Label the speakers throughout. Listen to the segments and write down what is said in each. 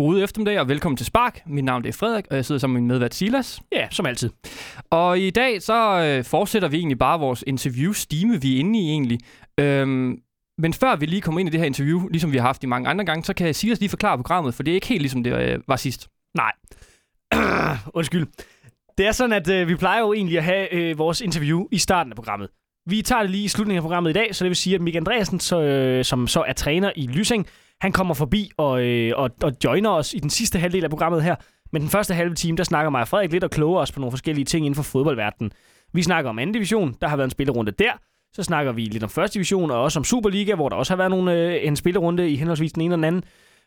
Speaker 1: God eftermiddag og velkommen til Spark. Mit navn er Frederik, og jeg sidder sammen med min medvært Silas.
Speaker 2: Ja, som altid.
Speaker 1: Og i dag så øh, fortsætter vi egentlig bare vores interview-stime, vi er inde i egentlig. Øhm, men før vi lige kommer ind i det her interview, ligesom vi har haft i mange andre gange, så kan Silas lige forklare programmet, for det er ikke helt ligesom det øh, var sidst.
Speaker 2: Nej. Undskyld. Det er sådan, at øh, vi plejer jo egentlig at have øh, vores interview i starten af programmet. Vi tager det lige i slutningen af programmet i dag, så det vil sige, at Mik Andreasen, så, øh, som så er træner i Lysing, han kommer forbi og, øh, og, og joiner os i den sidste halvdel af programmet her. Men den første halve time, der snakker mig og Frederik lidt og kloger os på nogle forskellige ting inden for fodboldverdenen. Vi snakker om anden division, der har været en spillerunde der. Så snakker vi lidt om første division og også om Superliga, hvor der også har været nogle, øh, en spillerunde i henholdsvis den ene og den anden.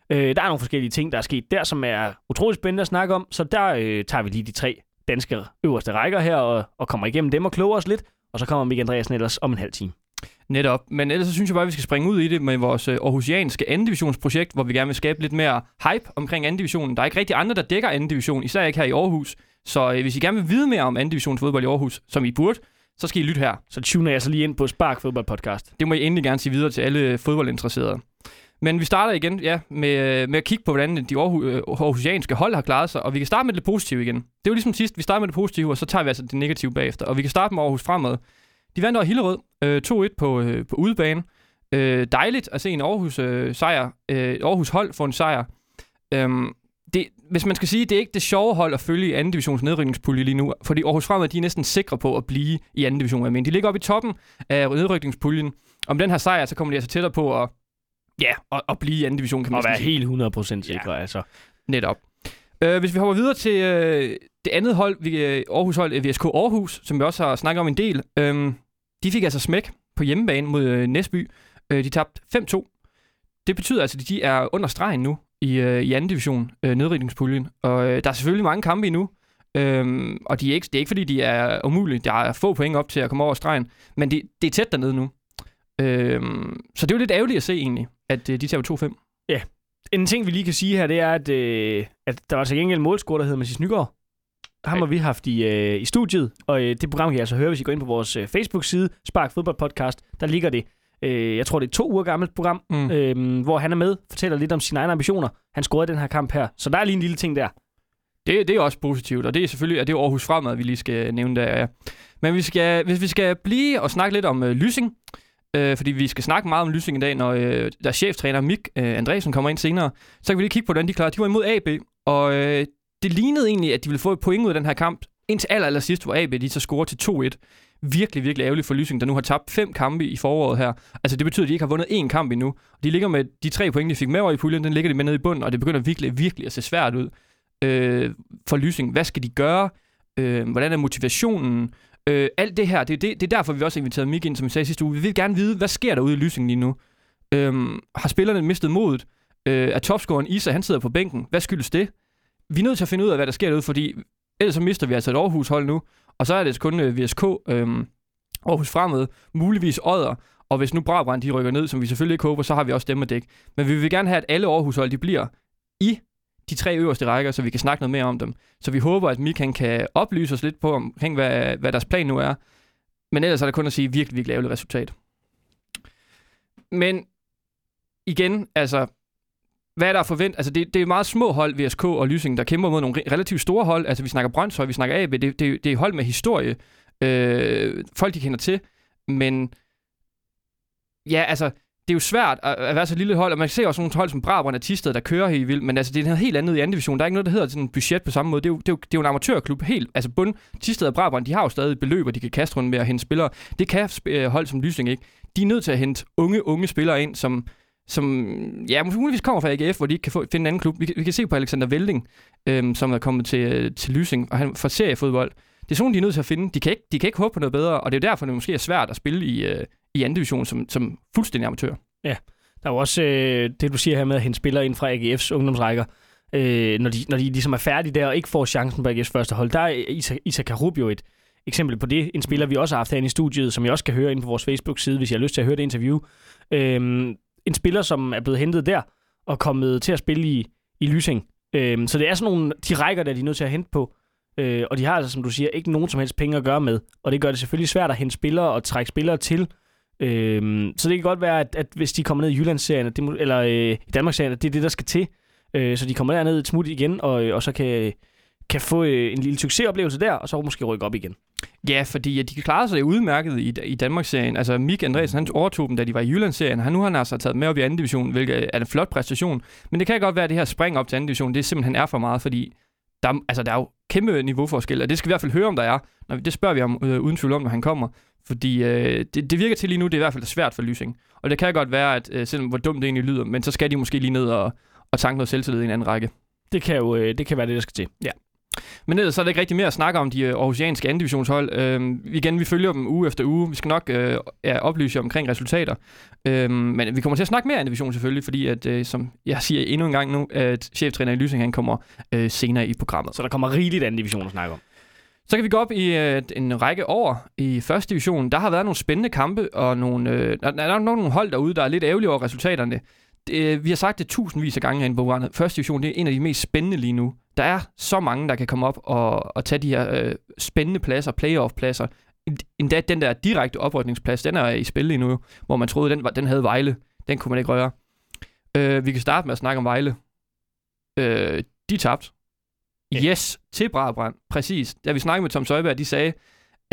Speaker 2: Øh, der er nogle forskellige ting, der er sket der, som er utroligt spændende at snakke om. Så der øh, tager vi lige de tre danske øverste rækker her og, og kommer igennem dem og kloger os lidt. Og så kommer Mikael Andreasen ellers om en halv time.
Speaker 1: Netop. Men ellers så synes jeg bare, at vi skal springe ud i det med vores øh, Aarhusianske anden divisionsprojekt, hvor vi gerne vil skabe lidt mere hype omkring anden divisionen. Der er ikke rigtig andre, der dækker anden division, især ikke her i Aarhus. Så øh, hvis I gerne vil vide mere om anden divisions fodbold i Aarhus, som I burde, så skal I lytte her.
Speaker 2: Så tuner jeg så lige ind på Spark Fodbold Podcast.
Speaker 1: Det må I endelig gerne sige videre til alle fodboldinteresserede. Men vi starter igen ja, med, med at kigge på, hvordan de Aarhus, øh, aarhusianske hold har klaret sig. Og vi kan starte med det positive igen. Det er jo ligesom sidst, vi starter med det positive, og så tager vi altså det negative bagefter. Og vi kan starte med Aarhus fremad. De vandt over Hillerød øh, 2-1 på, øh, på udebane. Øh, dejligt at se en Aarhus øh, sejr. Øh, Aarhus hold få en sejr. Øhm, det, hvis man skal sige, det er ikke det sjove hold at følge i anden divisions nedrykningspulje lige nu, fordi Aarhus Fremad de er næsten sikre på at blive i anden division. Men de ligger oppe i toppen af nedrykningspuljen. Om den her sejr, så kommer de altså tættere på at, ja, at, at blive i anden division, kan man
Speaker 2: Og være
Speaker 1: sige.
Speaker 2: helt 100% sikre, ja. altså.
Speaker 1: Netop. Øh, hvis vi hopper videre til øh, det andet hold, vi, øh, Aarhus hold, VSK Aarhus, som vi også har snakket om en del, øh, de fik altså smæk på hjemmebane mod øh, Næsby. Øh, de tabte 5-2. Det betyder altså, at de er under stregen nu i, øh, i anden division, øh, nedrykningspuljen. Og øh, der er selvfølgelig mange kampe endnu. Øhm, og de er ikke, det er ikke, fordi de er umulige. Der er få point op til at komme over stregen. Men det, det er tæt dernede nu. Øhm, så det er jo lidt ærgerligt at se egentlig, at øh, de tager 2-5.
Speaker 2: Ja, En ting, vi lige kan sige her, det er, at, øh, at der var til gengæld en målscorer, der hedder Mathias Nygaard. Ham har vi haft i, øh, i studiet, og øh, det program kan I altså høre, hvis I går ind på vores øh, Facebook-side, Spark Fodbold Podcast. Der ligger det. Øh, jeg tror, det er to uger gammelt program,
Speaker 1: Mm.
Speaker 2: øh, hvor han er med, fortæller lidt om sine egne ambitioner. Han scorede den her kamp her, så der er lige en lille ting der.
Speaker 1: Det, det er også positivt, og det er selvfølgelig at det er Aarhus Fremad, vi lige skal nævne der. Ja. Men vi skal, hvis vi skal blive og snakke lidt om øh, Lysing, øh, fordi vi skal snakke meget om Lysing i dag, når øh, der cheftræner Mik øh, Andresen kommer ind senere, så kan vi lige kigge på, hvordan de klarede. De var imod AB, og øh, det lignede egentlig, at de ville få et point ud af den her kamp, indtil aller, aller sidst, hvor AB de så scorer til 2-1. Virkelig, virkelig ærgerligt for Lysing, der nu har tabt fem kampe i foråret her. Altså det betyder, at de ikke har vundet én kamp endnu. De ligger med de tre point, de fik med over i puljen, den ligger de med nede i bunden, og det begynder virkelig, virkelig at se svært ud øh, for Lysing. Hvad skal de gøre? Øh, hvordan er motivationen? Øh, alt det her, det, det, det er derfor, vi også har inviteret Mik ind, som vi sagde sidste uge. Vi vil gerne vide, hvad sker der ude i Lysing lige nu? Øh, har spillerne mistet modet? Øh, er topscoren Isa, han sidder på bænken. Hvad skyldes det? Vi er nødt til at finde ud af, hvad der sker derude, fordi ellers så mister vi altså et Aarhus-hold nu, og så er det kun øh, VSK, øh, Aarhus Fremad, muligvis Odder, og hvis nu Brabrand de rykker ned, som vi selvfølgelig ikke håber, så har vi også dem at dække. Men vi vil gerne have, at alle Aarhus-hold de bliver i de tre øverste rækker, så vi kan snakke noget mere om dem. Så vi håber, at Mikan kan oplyse os lidt på omkring, hvad, hvad deres plan nu er. Men ellers er det kun at sige virkelig, virkelig ærgerligt resultat. Men igen, altså, hvad er der forvent? Altså, det, det er meget små hold, VSK og Lysing, der kæmper mod nogle relativt store hold. Altså, vi snakker Brøndshøj, vi snakker AB. Det, det, det er hold med historie. Øh, folk, de kender til. Men ja, altså, det er jo svært at, at være så lille hold, og man ser også nogle hold som Brabrand og Tisted, der kører helt vildt, men altså, det er noget helt andet i anden division. Der er ikke noget, der hedder sådan en budget på samme måde. Det er jo, det er jo, det er jo en amatørklub. Helt, altså bund, Tisted og Brabrand, de har jo stadig beløb, og de kan kaste rundt med at hente spillere. Det kan sp- øh, hold som Lysing ikke. De er nødt til at hente unge, unge spillere ind, som, som ja, muligvis kommer fra AGF, hvor de ikke kan få, finde en anden klub. Vi, vi kan se på Alexander Velding, øhm, som er kommet til, øh, til Lysing, og han fra seriefodbold. Det er sådan, nogle, de er nødt til at finde. De kan, ikke, de kan ikke håbe på noget bedre, og det er jo derfor, det måske er svært at spille i, øh, i anden division som, som fuldstændig amatør.
Speaker 2: Ja, Der er jo også øh, det, du siger her med at hente spillere ind fra AGF's ungdomsrækker. Øh, når, de, når de ligesom er færdige der og ikke får chancen på AGF's første hold. Der er Isa, Isa jo et eksempel på det. En spiller, vi også har haft herinde i studiet, som jeg også kan høre ind på vores Facebook-side, hvis jeg har lyst til at høre det interview. Øh, en spiller, som er blevet hentet der og kommet til at spille i, i Lysing. Øh, så det er sådan nogle, de rækker, der de er nødt til at hente på. Øh, og de har altså, som du siger, ikke nogen som helst penge at gøre med. Og det gør det selvfølgelig svært at hente spillere og trække spillere til. Øhm, så det kan godt være, at, at hvis de kommer ned i Jyllandsserien, at det, eller øh, i Danmarksserien, at det er det, der skal til. øh, så de kommer derned et smut igen, og, øh, og så kan, kan få øh, en lille succesoplevelse der, og så måske rykke op igen.
Speaker 1: Ja, fordi de klarede sig udmærket i, i Danmarks-serien. Altså, Mik Andreasen, han overtog dem, da de var i Jyllands-serien. Han, nu har han altså taget med op i anden division, hvilket er en flot præstation. Men det kan godt være, at det her spring op til anden division, det er simpelthen er for meget, fordi der, altså, der er jo kæmpe niveauforskel, og det skal vi i hvert fald høre, om der er. Når, det spørger vi om øh, uden tvivl om, når han kommer. Fordi øh, det, det virker til lige nu, det er i hvert fald svært for Lysing. Og det kan godt være, at øh, selvom hvor dumt det egentlig lyder, men så skal de måske lige ned og, og tanke noget selvtillid i en anden række.
Speaker 2: Det kan jo øh, det kan være det, der skal til.
Speaker 1: Ja. Men ellers så er der ikke rigtig mere at snakke om de øh, aarhusianske anden divisionshold. Øh, igen, vi følger dem uge efter uge. Vi skal nok øh, ja, oplyse omkring resultater. Øh, men vi kommer til at snakke mere anden division selvfølgelig, fordi at, øh, som jeg siger endnu en gang nu, at cheftræner i Lysing, han kommer øh, senere i programmet.
Speaker 2: Så der kommer rigeligt anden division at snakke om.
Speaker 1: Så kan vi gå op i øh, en række over i første division. Der har været nogle spændende kampe, og nogle, øh, der, der er nogle hold derude, der er lidt ærgerlige over resultaterne. Øh, vi har sagt det tusindvis af gange herinde på programmet. Første division det er en af de mest spændende lige nu. Der er så mange, der kan komme op og, og tage de her øh, spændende pladser, playoff-pladser. Endda den der direkte oprykningsplads, den er i spil lige nu, hvor man troede, den, var, den havde Vejle. Den kunne man ikke røre. Øh, vi kan starte med at snakke om Vejle. Øh, de tabte. Yes, til Brabrand. Præcis. Da vi snakkede med Tom Søjberg, de sagde,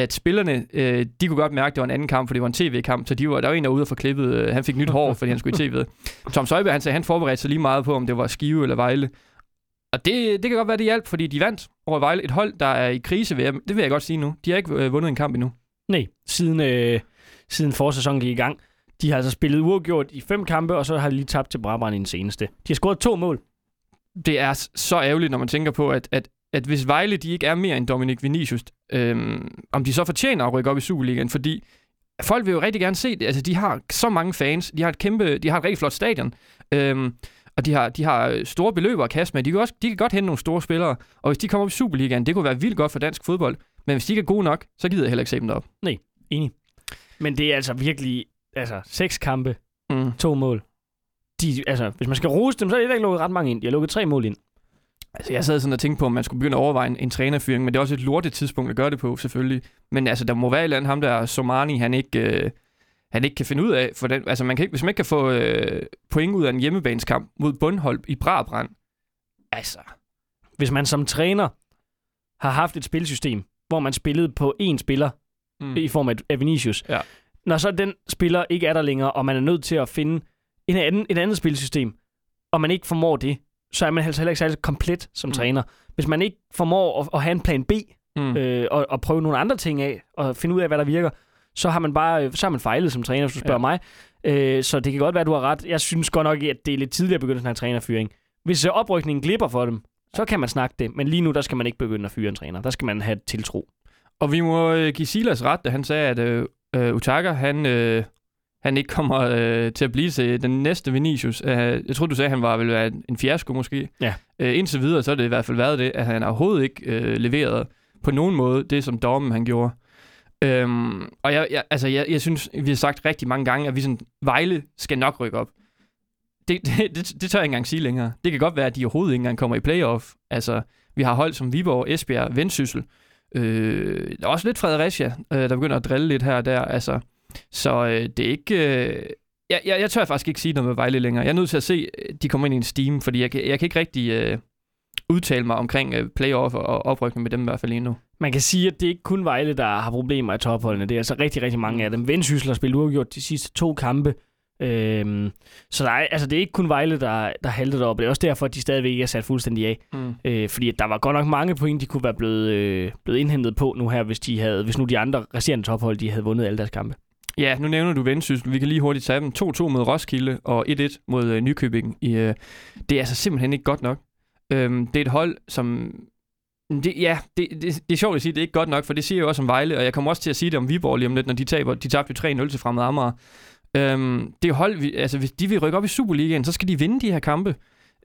Speaker 1: at spillerne, øh, de kunne godt mærke, at det var en anden kamp, for det var en tv-kamp, så de var, der var en, der var ude og få klippet. Øh, han fik nyt hår, fordi han skulle i tv. Tom Søjberg, han sagde, han forberedte sig lige meget på, om det var Skive eller Vejle. Og det, det kan godt være, det hjalp, fordi de vandt over Vejle. Et hold, der er i krise, ved, det vil jeg godt sige nu. De har ikke øh, vundet en kamp endnu.
Speaker 2: Nej, siden, øh, siden forsæsonen gik i gang. De har altså spillet uafgjort i fem kampe, og så har de lige tabt til Brabrand i den seneste. De har scoret to mål.
Speaker 1: Det er så ærgerligt, når man tænker på, at, at at hvis Vejle de ikke er mere end Dominik Vinicius, øhm, om de så fortjener at rykke op i Superligaen, fordi folk vil jo rigtig gerne se det. Altså, de har så mange fans, de har et kæmpe, de har et rigtig flot stadion, øhm, og de har, de har store beløber at kaste med. De kan, også, de kan godt hente nogle store spillere, og hvis de kommer op i Superligaen, det kunne være vildt godt for dansk fodbold. Men hvis de ikke er gode nok, så gider jeg heller ikke se dem derop.
Speaker 2: Nej, enig. Men det er altså virkelig, altså, seks kampe, mm. to mål. De, altså, hvis man skal rose dem, så er det ikke lukket ret mange ind. De har lukket tre mål ind.
Speaker 1: Altså, jeg sad sådan og tænkte på, om man skulle begynde at overveje en, en trænerfyring, men det er også et lortet tidspunkt at gøre det på, selvfølgelig. Men altså, der må være et eller andet ham der, Somani, han ikke, øh, han ikke kan finde ud af. For den, altså, man kan ikke, hvis man ikke kan få øh, point ud af en hjemmebaneskamp mod Bundhold i Brabrand, altså...
Speaker 2: Hvis man som træner har haft et spilsystem, hvor man spillede på én spiller, mm. i form af Vinicius, ja. når så den spiller ikke er der længere, og man er nødt til at finde en anden, et andet spilsystem, og man ikke formår det, så er man altså heller ikke særlig komplet som mm. træner. Hvis man ikke formår at, at have en plan B, mm. øh, og, og prøve nogle andre ting af, og finde ud af, hvad der virker, så har man bare så har man fejlet som træner, hvis du spørger ja. mig. Øh, så det kan godt være, at du har ret. Jeg synes godt nok, at det er lidt tidligere at begynde sådan en trænerfyring. Hvis øh, oprykningen glipper for dem, så kan man snakke det. Men lige nu, der skal man ikke begynde at fyre en træner. Der skal man have tiltro.
Speaker 1: Og vi må øh, give Silas ret, da han sagde, at øh, øh Utaka, han, øh, han ikke kommer øh, til at blive til den næste Vinicius. Uh, jeg tror du sagde, at han var vel være en fiasko måske.
Speaker 2: Ja.
Speaker 1: Uh, indtil videre, så er det i hvert fald været det, at han overhovedet ikke uh, leveret på nogen måde det, som Dormen han gjorde. Um, og jeg, jeg, altså, jeg, jeg synes, vi har sagt rigtig mange gange, at vi sådan, Vejle skal nok rykke op. Det, det, det, det tør jeg ikke engang sige længere. Det kan godt være, at de overhovedet ikke engang kommer i playoff. Altså, vi har hold som Viborg, Esbjerg, Vendsyssel. Øh, der er også lidt Fredericia, øh, der begynder at drille lidt her og der. Altså, så øh, det er ikke... Øh, jeg, jeg, jeg tør faktisk ikke sige noget med Vejle længere. Jeg er nødt til at se, at de kommer ind i en steam, fordi jeg, jeg kan ikke rigtig øh, udtale mig omkring øh, playoff og oprykning med dem i hvert fald lige nu.
Speaker 2: Man kan sige, at det er ikke kun Vejle, der har problemer i topholdene. Det er altså rigtig, rigtig mange af dem. Vendsyssel har spillet uafgjort de sidste to kampe. Øhm, så der er, altså, det er ikke kun Vejle, der, der halter derop. Det er også derfor, at de stadigvæk ikke er sat fuldstændig af. Mm. Øh, fordi der var godt nok mange point, de kunne være blevet, øh, blevet indhentet på nu her, hvis, de havde, hvis nu de andre resterende tophold de havde vundet alle deres kampe.
Speaker 1: Ja, nu nævner du Vendsyssel. Vi kan lige hurtigt tage dem. 2-2 mod Roskilde og 1-1 mod øh, Nykøbing. I, øh, det er altså simpelthen ikke godt nok. Øhm, det er et hold, som... Mm, det, ja, det, det, det er sjovt at sige, at det er ikke godt nok, for det siger jeg jo også om Vejle, og jeg kommer også til at sige det om Viborg lige om lidt, når de taber. De tabte jo 3-0 til Fremad Amager. Øhm, det er hold, vi, altså hvis de vil rykke op i Superligaen, så skal de vinde de her kampe.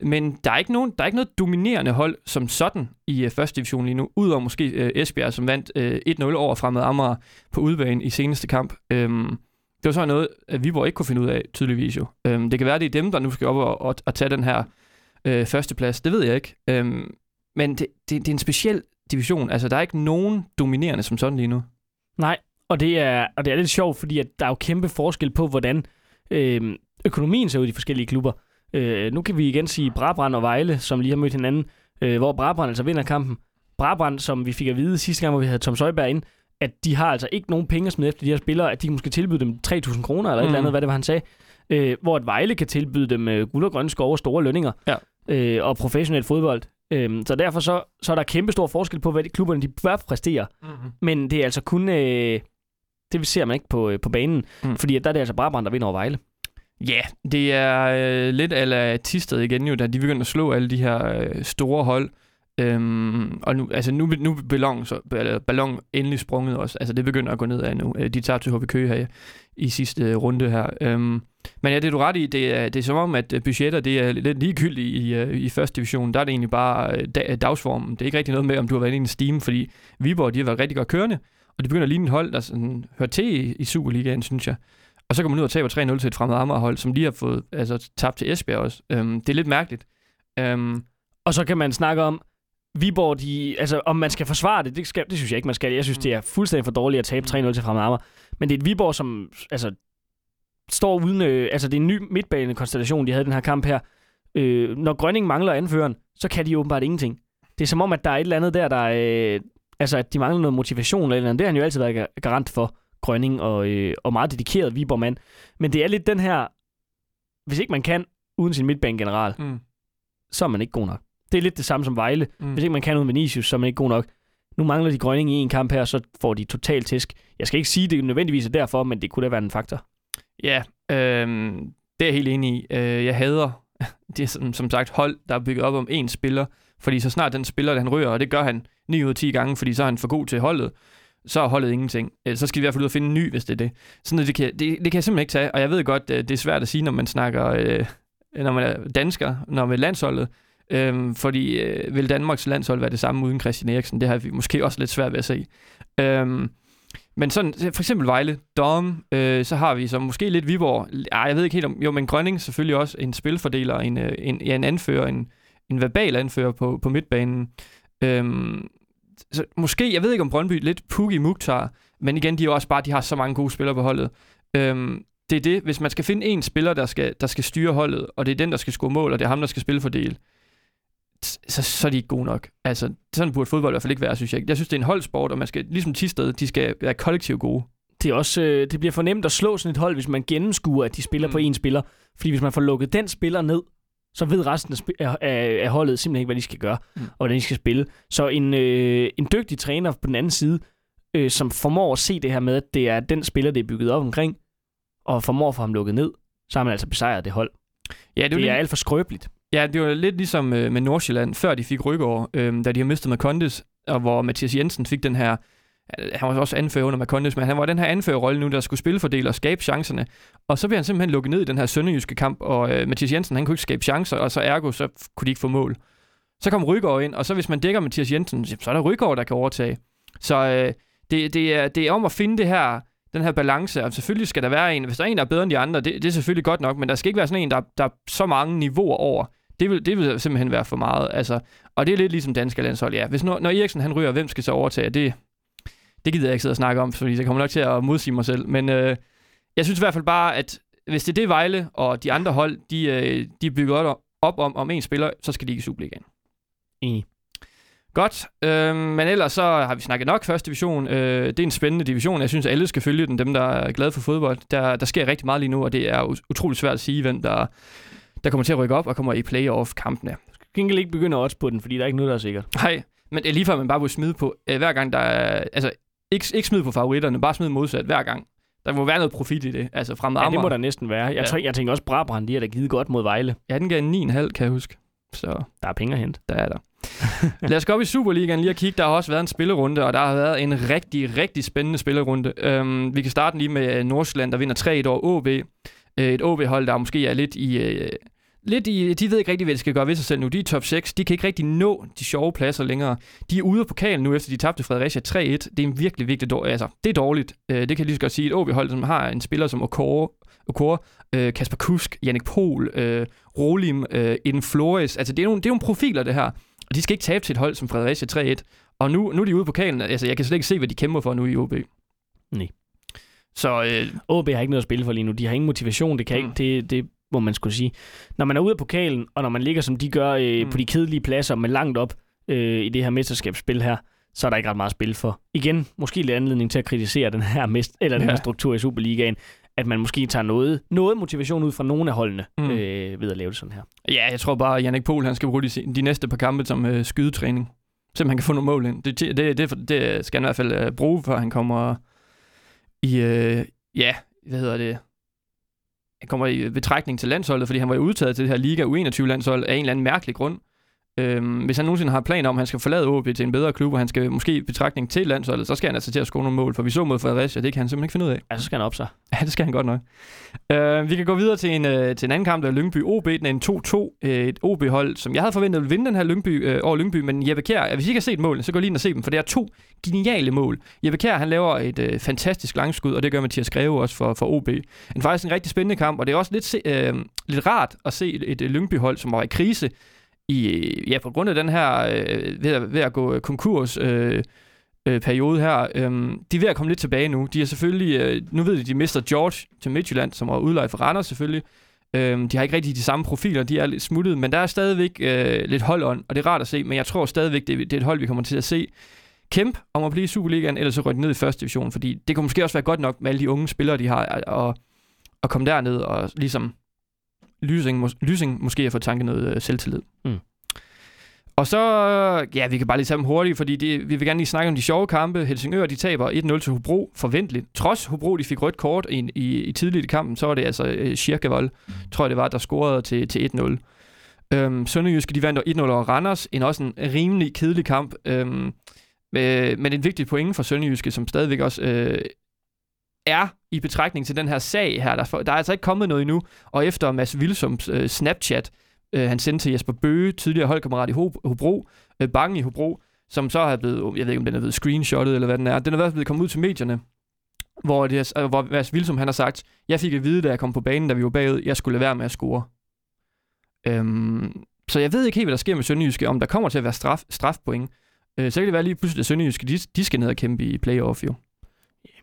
Speaker 1: Men der er ikke, nogen, der er ikke noget dominerende hold som sådan i uh, første division lige nu, udover måske uh, Esbjerg, som vandt øh, uh, 1-0 over Fremad Amager på udebane i seneste kamp. Um, det var så noget, at Viborg ikke kunne finde ud af, tydeligvis jo. Um, det kan være, det er dem, der nu skal op og, og, og tage den her uh, førsteplads. Det ved jeg ikke. Um, men det, det, det er en speciel division. Altså, der er ikke nogen dominerende som sådan lige nu.
Speaker 2: Nej, og det er, og det er lidt sjovt, fordi at der er jo kæmpe forskel på, hvordan øh, økonomien ser ud i de forskellige klubber. Øh, nu kan vi igen sige Brabrand og Vejle, som lige har mødt hinanden, øh, hvor Brabrand altså vinder kampen. Brabrand, som vi fik at vide sidste gang, hvor vi havde Tom Søjberg ind, at de har altså ikke nogen penge at smide efter de her spillere, at de måske tilbyde dem 3.000 kroner eller mm. et eller andet, hvad det var, han sagde. Øh, hvor et Vejle kan tilbyde dem øh, guld og grønne skove og store lønninger
Speaker 1: Ja.
Speaker 2: øh, og professionel fodbold. Øh, så derfor så, så er der kæmpe stor forskel på, hvad de klubberne de bør præstere.
Speaker 1: Mm-hmm.
Speaker 2: Men det er altså kun... Øh, det ser man ikke på, øh, på banen,
Speaker 1: Mm.
Speaker 2: mm. fordi at der er det altså Brabrand, der vinder over Vejle.
Speaker 1: Ja, det er øh, lidt ala Tisted igen jo, da de begyndte at slå alle de her øh, store hold. Øhm, og nu, altså nu, nu er ballon, så, eller ballon endelig sprunget også. Altså det begynder at gå nedad nu. Øh, De tager til HB Køge her i sidste øh, runde her. Øhm, men ja, det er du ret i. Det er, det er som om, at øh, budgetter det er lidt ligegyldigt i, øh, i første division. Der er det egentlig bare øh, da, øh, dagsformen. Det er ikke rigtig noget med, om du har været inde i en steam, fordi Viborg de har været rigtig godt kørende. Og det begynder at ligne et hold, der sådan, hører til i, i Superligaen, synes jeg. Og så kommer man ud og taber 3-0 til et fremmed Amager-hold, som lige har fået altså, tabt til Esbjerg også. Øhm, det er lidt mærkeligt. Øhm,
Speaker 2: Og så kan man snakke om, Viborg, de, altså om man skal forsvare det, det, skal, det synes jeg ikke, man skal. Jeg synes, det er fuldstændig for dårligt at tabe 3-0 til fremmed Amager. Men det er et Viborg, som altså, står uden... Øh, altså, det er en ny midtbanekonstellation, de havde i den her kamp her. Øh, når Grønning mangler anføreren, så kan de åbenbart ingenting. Det er som om, at der er et eller andet der, der øh, altså, at de mangler noget motivation eller, eller andet. Det har han jo altid været garant for, Grønning, og, øh, og meget dedikeret Viborg-mand. Men det er lidt den her... Hvis ikke man kan uden sin midtbanegeneral,
Speaker 1: mm,
Speaker 2: så er man ikke god nok. Det er lidt det samme som Vejle.
Speaker 1: mm.
Speaker 2: Hvis ikke man kan uden Vinicius, så er man ikke god nok. Nu mangler de Grønning i en kamp her, så får de totalt tæsk. Jeg skal ikke sige, det nødvendigvis er derfor, men det kunne da være en faktor.
Speaker 1: Ja, øhm, det er jeg helt enig i. Øh, jeg hader, det er som, som sagt hold, der er bygget op om én spiller, fordi så snart den spiller, han rører, og det gør han 9 ud af 10 gange, fordi så er han for god til holdet, så er holdet ingenting. Øh, så skal de i hvert fald ud og finde en ny, hvis det er det. Sådan noget, det kan, det, det kan jeg simpelthen ikke tage, og jeg ved godt, øh, det er svært at sige, når man snakker, øh, når man er dansker, når man er landsholdet, Øhm, fordi øh, vil Danmarks landshold være det samme uden Christian Eriksen? Det har vi måske også lidt svært ved at se. Øhm, men sådan, for eksempel Vejle, Dom, øh, så har vi så måske lidt Viborg. Ej, jeg ved ikke helt om... Jo, men Grønning selvfølgelig også en spilfordeler, en, øh, en, ja, en anfører, en, en verbal anfører på, på midtbanen. Øhm, så måske, jeg ved ikke om Brøndby, lidt Pukki Mukhtar, men igen, de er jo også bare, de har så mange gode spillere på holdet. Øhm, det er det, hvis man skal finde en spiller, der skal, der skal styre holdet, og det er den, der skal score mål, og det er ham, der skal spille fordele, så, så er de ikke gode nok. Altså, sådan burde fodbold i hvert fald ikke være, synes jeg. Jeg synes, det er en holdsport, og man skal, ligesom Tisted, de skal være kollektivt gode.
Speaker 2: Det, er også, øh, det bliver for nemt at slå sådan et hold, hvis man gennemskuer, at de spiller mm. på én spiller. Fordi hvis man får lukket den spiller ned, så ved resten af, af, af, holdet simpelthen ikke, hvad de skal gøre,
Speaker 1: Mm.
Speaker 2: og hvordan de skal spille. Så en, øh, en dygtig træner på den anden side, øh, som formår at se det her med, at det er den spiller, det er bygget op omkring, og formår at få ham lukket ned, så har man altså besejret det hold.
Speaker 1: Ja,
Speaker 2: Det, det
Speaker 1: lidt-
Speaker 2: er alt for skrøbeligt.
Speaker 1: Ja, det var lidt ligesom øh, med Nordsjælland, før de fik Rygård, øh, da de har mistet Macondes, og hvor Mathias Jensen fik den her, Øh, han var også anfører under Macondes, men han var den her anførerrolle nu, der skulle spille fordel og skabe chancerne. Og så blev han simpelthen lukket ned i den her sønderjyske kamp, og øh, Mathias Jensen, han kunne ikke skabe chancer, og så ergo, så kunne de ikke få mål. Så kom Rygaard ind, og så hvis man dækker Mathias Jensen, så er der Rygaard, der kan overtage. Så øh, det, det, er, det er om at finde det her, den her balance, og selvfølgelig skal der være en, hvis der er en, der er bedre end de andre, det, det er selvfølgelig godt nok, men der skal ikke være sådan en, der, der er så mange niveauer over. Det vil, det vil simpelthen være for meget. Altså, og det er lidt ligesom danske landshold, ja. Hvis når, når Eriksen han ryger, hvem skal så overtage? Det, det gider jeg ikke sidde og snakke om, fordi det kommer nok til at modsige mig selv. Men øh, jeg synes i hvert fald bare, at hvis det er det Vejle og de andre hold, de, øh, de bygger op, om, om en spiller, så skal de ikke i Superligaen.
Speaker 2: Enig.
Speaker 1: Godt, øh, men ellers så har vi snakket nok første division. Øh, det er en spændende division. Jeg synes, alle skal følge den, dem der er glade for fodbold. Der, der sker rigtig meget lige nu, og det er ut- utroligt svært at sige, hvem der, der kommer til at rykke op og kommer i playoff-kampene.
Speaker 2: Gengæld ikke begynde at odds på den, fordi der er ikke noget, der er sikkert.
Speaker 1: Nej, men det er lige før, man bare vil smide på, øh, hver gang der er, altså ikke, ikke smide på favoritterne, bare smide modsat hver gang. Der må være noget profit i det, altså fra
Speaker 2: Ja, det må der næsten være. Jeg,
Speaker 1: Ja.
Speaker 2: tror, jeg tænker også, Brabrand, de har da givet godt mod Vejle.
Speaker 1: Ja, den gav en 9,5, kan jeg huske. Så
Speaker 2: Der er penge at hente.
Speaker 1: der er der. Lad os gå op i Superligaen lige og kigge. Der har også været en spillerunde, og der har været en rigtig, rigtig spændende spillerunde. Øhm, vi kan starte lige med Nordsjælland, der vinder 3 over OB. Øh, Et OB-hold, der måske er lidt i... Øh, lidt i, de ved ikke rigtig, hvad de skal gøre ved sig selv nu. De er top 6. De kan ikke rigtig nå de sjove pladser længere. De er ude af pokalen nu, efter de tabte Fredericia 3-1. Det er en virkelig vigtig dårlig... Altså, det er dårligt. Øh, det kan jeg lige så godt sige. Et OB-hold, som har en spiller som Okoro, Okoro øh, Kasper Kusk, Jannik Pohl, øh, Rolim, øh, Eden Flores. Altså, det er, nogle, det er nogle profiler, det her. Og de skal ikke tabe til et hold som Fredericia 3-1. Og nu, nu er de ude på pokalen. Altså, jeg kan slet ikke se, hvad de kæmper for nu i OB.
Speaker 2: Nej.
Speaker 1: Så øh,
Speaker 2: OB har ikke noget at spille for lige nu. De har ingen motivation. Det, kan
Speaker 1: Mm.
Speaker 2: ikke, det, det må man skulle sige. Når man er ude af pokalen, og når man ligger, som de gør øh,
Speaker 1: Mm.
Speaker 2: på de kedelige pladser, men langt op øh, i det her mesterskabsspil her, så er der ikke ret meget spil for. Igen, måske lidt anledning til at kritisere den her, mest, eller den
Speaker 1: Ja.
Speaker 2: her struktur i Superligaen, at man måske tager noget, noget motivation ud fra nogle af holdene
Speaker 1: Mm.
Speaker 2: øh, ved at lave det sådan her.
Speaker 1: Ja, jeg tror bare, at Jannik Pohl, han skal bruge de, de næste par kampe som øh, skydetræning. Simpelthen han kan få nogle mål ind. Det, det, det, det skal han i hvert fald øh, bruge, før han kommer i, øh, ja, hvad hedder det, kommer i betragtning til landsholdet, fordi han var jo udtaget til det her Liga U21-landshold af en eller anden mærkelig grund. Øhm, hvis han nogensinde har planer om, at han skal forlade OB til en bedre klub, og han skal måske i betragtning til landsholdet, så skal han altså til at score nogle mål, for vi så mod Fredericia, det kan han simpelthen ikke finde ud af.
Speaker 2: Ja, så skal han op sig.
Speaker 1: Ja, det skal han godt nok. Uh, vi kan gå videre til en, uh, til en anden kamp, der er Lyngby OB. Den er en 2-2. Uh, et OB-hold, som jeg havde forventet ville vinde den her Lyngby, uh, over Lyngby. Men Jeppe Kjær, hvis I ikke har set målene, så gå lige ind og se dem, for det er to geniale mål. Jeppe Kjær, han laver et uh, fantastisk langskud, og det gør Mathias Greve også for, for OB. En faktisk en rigtig spændende kamp, og det er også lidt, se, uh, lidt rart at se et, et Lyngby-hold, som var i krise i, ja, på grund af den her, øh, ved, at, ved at gå konkurs, øh, øh, periode her. øh, de er ved at komme lidt tilbage nu. De er selvfølgelig, øh, nu ved de, de mister George til Midtjylland, som var udlejet for Randers selvfølgelig. Øh, de har ikke rigtig de samme profiler, de er lidt smuttet, men der er stadigvæk øh, lidt holdånd, og det er rart at se, men jeg tror stadigvæk, det, det er et hold, vi kommer til at se kæmpe om at blive i Superligaen, eller så rykke ned i første division, fordi det kunne måske også være godt nok med alle de unge spillere, de har, at, at komme derned og ligesom Lysing, mås- Lysing måske har fået tanket noget øh, selvtillid.
Speaker 2: Mm.
Speaker 1: Og så, ja, vi kan bare lige tage dem hurtigt, fordi det, vi vil gerne lige snakke om de sjove kampe. Helsingør, de taber 1-0 til Hobro, forventeligt. Trods Hobro, de fik rødt kort i, i, i tidligt i kampen, så var det altså øh, Schirkevold, tror jeg det var, der scorede til, til 1-0. Øhm, Sønderjyske, de vandt 1-0 over Randers, en også en rimelig kedelig kamp. Øhm, med, men et vigtigt point for Sønderjyske, som stadigvæk også øh, er i betragtning til den her sag her. Der, der er altså ikke kommet noget endnu, og efter Mads Vilsums øh, Snapchat, øh, han sendte til Jesper Bøge, tidligere holdkammerat i Hobro, øh, Bange i Hobro, som så har blevet, jeg ved ikke om den er blevet screenshotet eller hvad den er, den er i hvert fald blevet kommet ud til medierne, hvor, det, er- øh, hvor Mads Vilsum han har sagt, jeg fik at vide, da jeg kom på banen, da vi var bagud, jeg skulle lade være med at score. Øhm, så jeg ved ikke helt, hvad der sker med Sønderjyske, om der kommer til at være straf, strafpoint. Øh, så kan det være lige pludselig, at Sønderjyske, de, de skal ned og kæmpe i playoff jo.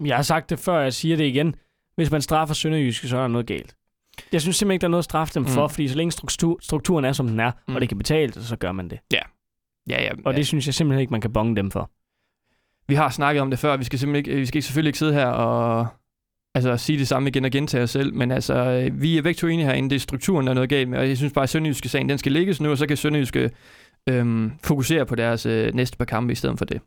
Speaker 2: Jeg har sagt det før, jeg siger det igen. Hvis man straffer Sønderjyske, så er der noget galt. Jeg synes simpelthen ikke, der er noget at straffe dem
Speaker 1: Mm.
Speaker 2: for, fordi så længe struktur, strukturen er, som den er,
Speaker 1: Mm.
Speaker 2: og det kan betales, så gør man det.
Speaker 1: Ja, ja.
Speaker 2: Og det synes jeg simpelthen ikke, man kan bonge dem for.
Speaker 1: vi har snakket om det før, vi skal simpelthen ikke, vi skal selvfølgelig ikke sidde her og altså, sige det samme igen og gentage os selv, men altså, vi er begge to enige herinde, det er strukturen, der er noget galt med, og jeg synes bare, at Sønderjyske sagen, den skal ligges nu, og så kan Sønderjyske øhm, fokusere på deres øh, næste par kampe i stedet for det.